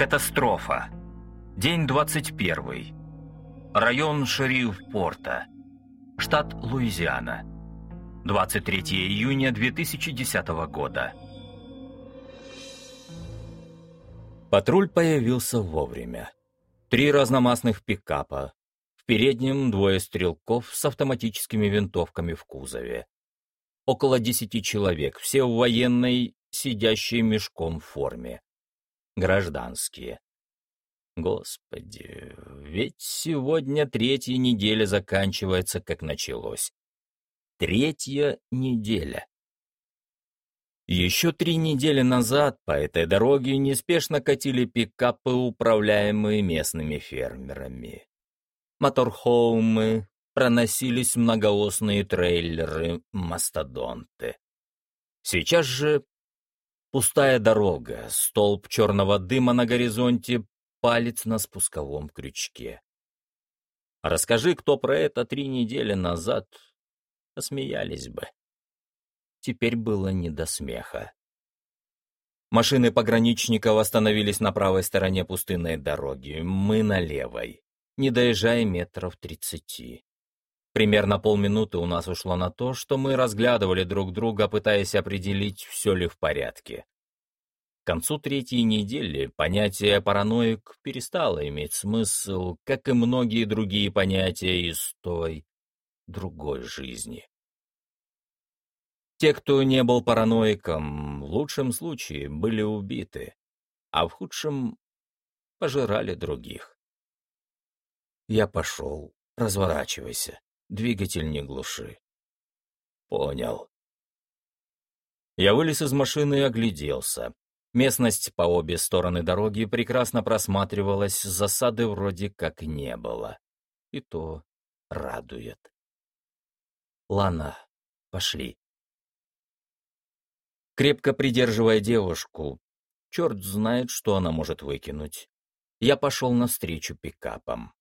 Катастрофа. День 21. Район Шериф-Порта. Штат Луизиана. 23 июня 2010 года. Патруль появился вовремя. Три разномастных пикапа. В переднем двое стрелков с автоматическими винтовками в кузове. Около десяти человек, все в военной, сидящей мешком форме гражданские. Господи, ведь сегодня третья неделя заканчивается, как началось. Третья неделя. Еще три недели назад по этой дороге неспешно катили пикапы, управляемые местными фермерами. Моторхоумы, проносились многоосные трейлеры, мастодонты. Сейчас же Пустая дорога, столб черного дыма на горизонте, палец на спусковом крючке. Расскажи, кто про это три недели назад, посмеялись бы. Теперь было не до смеха. Машины пограничников остановились на правой стороне пустынной дороги, мы на левой, не доезжая метров тридцати. Примерно полминуты у нас ушло на то, что мы разглядывали друг друга, пытаясь определить, все ли в порядке. К концу третьей недели понятие «параноик» перестало иметь смысл, как и многие другие понятия из той, другой жизни. Те, кто не был параноиком, в лучшем случае были убиты, а в худшем — пожирали других. Я пошел, разворачивайся. Двигатель не глуши. Понял. Я вылез из машины и огляделся. Местность по обе стороны дороги прекрасно просматривалась, засады вроде как не было. И то радует. Лана, пошли. Крепко придерживая девушку, черт знает, что она может выкинуть, я пошел навстречу пикапам.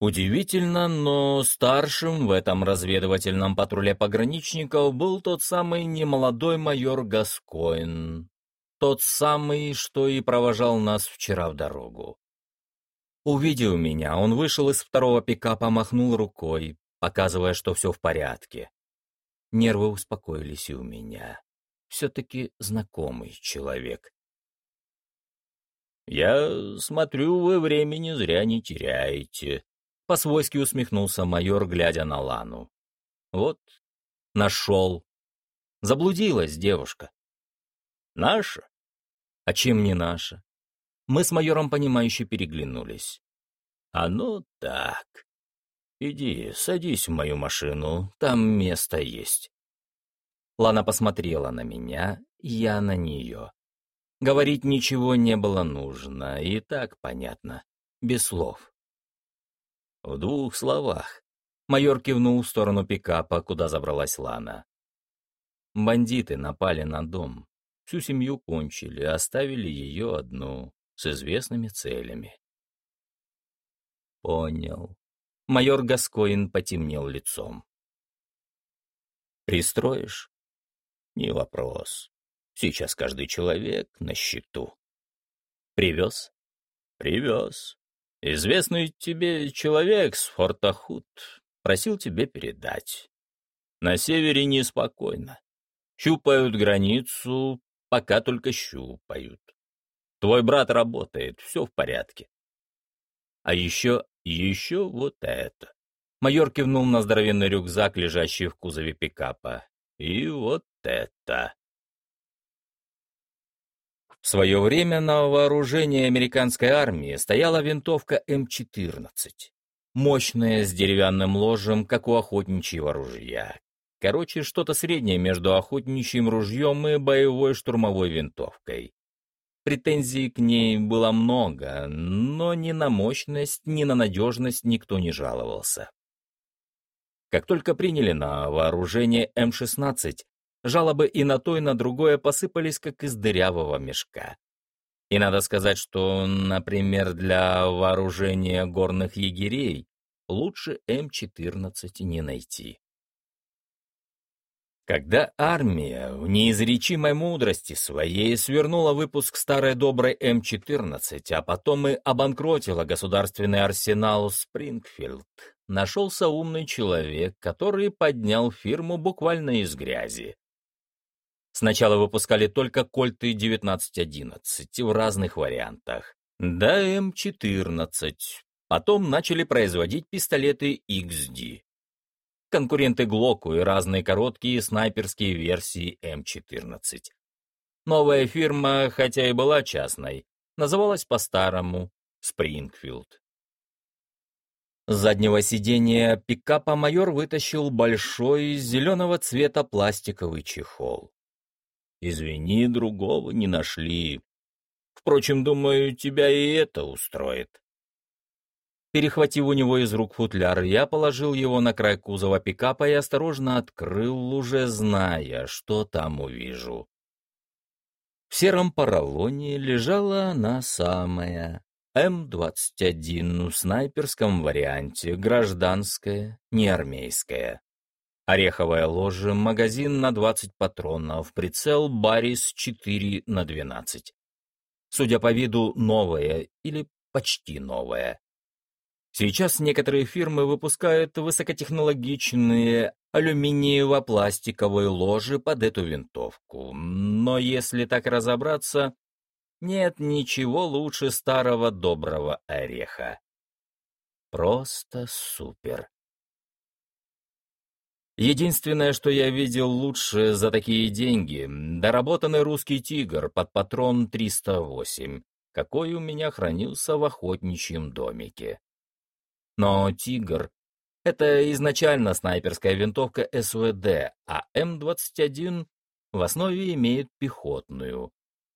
Удивительно, но старшим в этом разведывательном патруле пограничников был тот самый немолодой майор Гаскоин. Тот самый, что и провожал нас вчера в дорогу. Увидев меня, он вышел из второго пикапа, махнул рукой, показывая, что все в порядке. Нервы успокоились и у меня. Все-таки знакомый человек. «Я смотрю, вы времени зря не теряете», по-свойски усмехнулся майор, глядя на Лану. Вот, нашел. Заблудилась девушка. Наша? А чем не наша? Мы с майором, понимающе переглянулись. А ну так. Иди, садись в мою машину, там место есть. Лана посмотрела на меня, я на нее. Говорить ничего не было нужно, и так понятно, без слов. В двух словах. Майор кивнул в сторону пикапа, куда забралась Лана. Бандиты напали на дом. Всю семью кончили, оставили ее одну, с известными целями. Понял. Майор Гаскоин потемнел лицом. Пристроишь? Не вопрос. Сейчас каждый человек на счету. Привез? Привез. Известный тебе человек с форта Худ просил тебе передать. На севере неспокойно. Щупают границу, пока только щупают. Твой брат работает, все в порядке. А еще, еще вот это. Майор кивнул на здоровенный рюкзак, лежащий в кузове пикапа. И вот это. В свое время на вооружении американской армии стояла винтовка М-14. Мощная, с деревянным ложем, как у охотничьего ружья. Короче, что-то среднее между охотничьим ружьем и боевой штурмовой винтовкой. Претензий к ней было много, но ни на мощность, ни на надежность никто не жаловался. Как только приняли на вооружение М-16, Жалобы и на то, и на другое посыпались, как из дырявого мешка. И надо сказать, что, например, для вооружения горных егерей лучше М-14 не найти. Когда армия в неизречимой мудрости своей свернула выпуск старой доброй М-14, а потом и обанкротила государственный арсенал Спрингфилд, нашелся умный человек, который поднял фирму буквально из грязи. Сначала выпускали только кольты 1911 в разных вариантах, да М14, потом начали производить пистолеты XD конкуренты Глоку и разные короткие снайперские версии М14. Новая фирма, хотя и была частной, называлась по-старому Спрингфилд. С заднего сиденья пикапа майор вытащил большой зеленого цвета пластиковый чехол. «Извини, другого не нашли. Впрочем, думаю, тебя и это устроит». Перехватив у него из рук футляр, я положил его на край кузова пикапа и осторожно открыл, уже зная, что там увижу. В сером поролоне лежала она самая, М-21 в снайперском варианте, гражданская, не армейская. Ореховая ложа, магазин на 20 патронов, прицел Барис 4 на 12. Судя по виду, новая или почти новая. Сейчас некоторые фирмы выпускают высокотехнологичные алюминиево-пластиковые ложи под эту винтовку. Но если так разобраться, нет ничего лучше старого доброго ореха. Просто супер. Единственное, что я видел лучше за такие деньги, доработанный русский «Тигр» под патрон 308, какой у меня хранился в охотничьем домике. Но «Тигр» — это изначально снайперская винтовка СВД, а М-21 в основе имеет пехотную.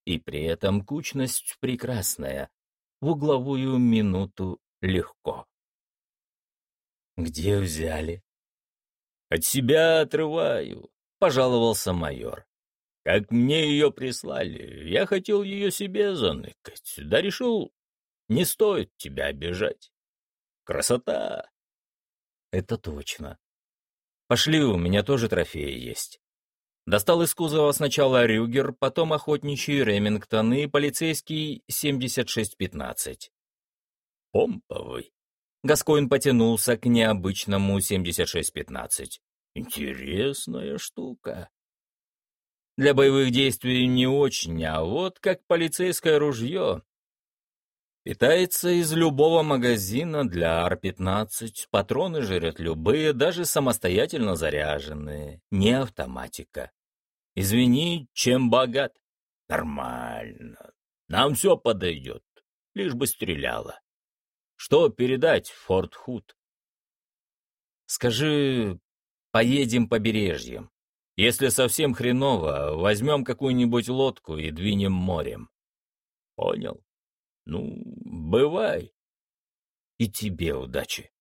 И при этом кучность прекрасная, в угловую минуту легко. «Где взяли?» «От себя отрываю», — пожаловался майор. «Как мне ее прислали, я хотел ее себе заныкать, да решил, не стоит тебя обижать. Красота! Это точно. Пошли, у меня тоже трофеи есть. Достал из кузова сначала Рюгер, потом охотничий Ремингтон и полицейский 7615. Помповый. Гаскоин потянулся к необычному 7615. Интересная штука. Для боевых действий не очень, а вот как полицейское ружье Питается из любого магазина для Ар-15, патроны жрет любые, даже самостоятельно заряженные, не автоматика. Извини, чем богат? Нормально. Нам все подойдет, лишь бы стреляла. Что передать, Форт Худ? Скажи, поедем побережьем. Если совсем хреново, возьмем какую-нибудь лодку и двинем морем. Понял? Ну, бывай. И тебе удачи.